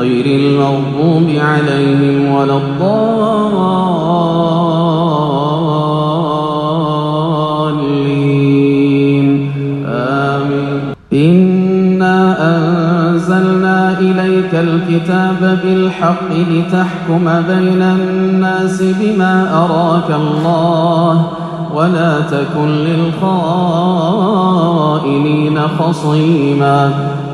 غير المغضوب عليهم ولا الضالين. آمين. إنا أنزلنا إليك الكتاب بالحق لتحكم بين الناس بما أراك الله ولا تكن للخائنين خصيما.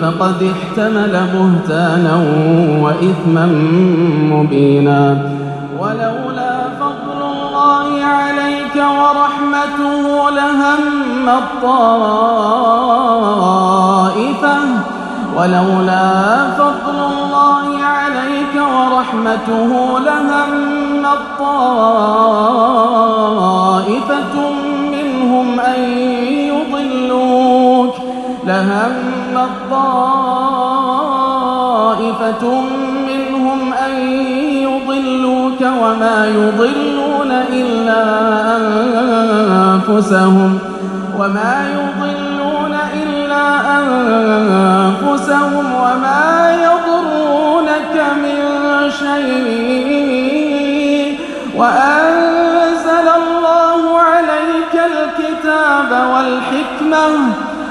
فقد احتمل بهتانا وإثما مبينا. ولولا فضل الله عليك ورحمته لهم الطائفة. ولولا فضل الله عليك ورحمته لهم الطائفة منهم أن لهم الطائفة منهم أن يضلوك وما يضلون إلا أنفسهم وما يضلون إلا أنفسهم وما يضرونك من شيء وأنزل الله عليك الكتاب والحكمة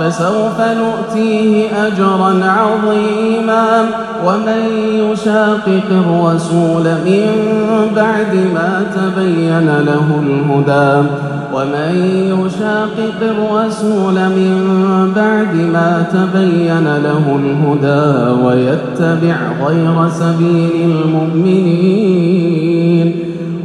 فسوف نؤتيه أجرا عظيما. ومن يشاقق الرسول من بعد ما تبين له الهدى. ومن يشاقق الرسول من بعد ما تبين له الهدى. ويتبع غير سبيل المؤمنين.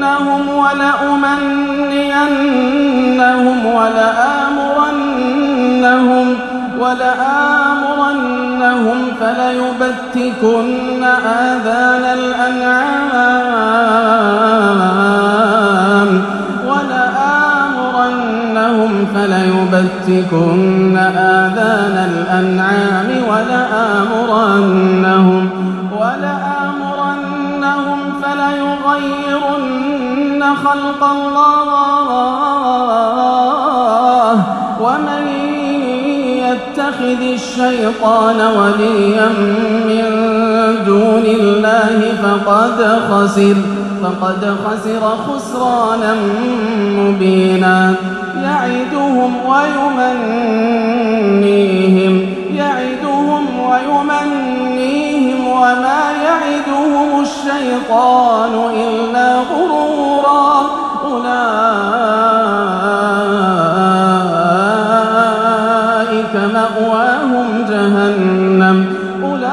ولأضلنهم ولأمنينهم ولآمرنهم ولآمرنهم فليبتكن آذان الأنعام ولآمرنهم فليبتكن آذان الأنعام ولآمرنهم ولآمرنهم فليغيرن خلق الله ومن يتخذ الشيطان وليا من دون الله فقد خسر فقد خسر خسرانا مبينا يعدهم ويمنيهم يعدهم ويمنيهم وما يعدهم الشيطان إلا مأواهم جهنم. أولئك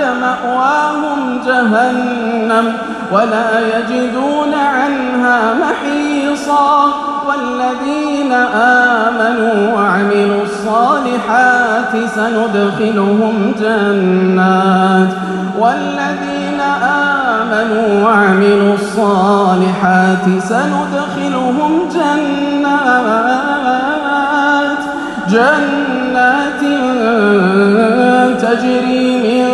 مأواهم جهنم. ولا يجدون عنها محيصا. والذين آمنوا وعملوا الصالحات سندخلهم جنات. والذين آمنوا وعملوا الصالحات سندخلهم جنات جنات تجري من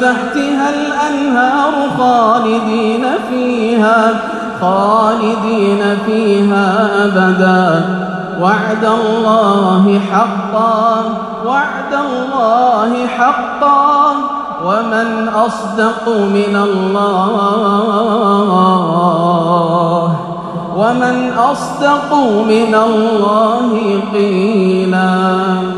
تحتها الأنهار خالدين فيها خالدين فيها أبدا. وعد الله حقا وعد الله حقا. ومن أصدق من الله ومن أصدق من الله قيلاً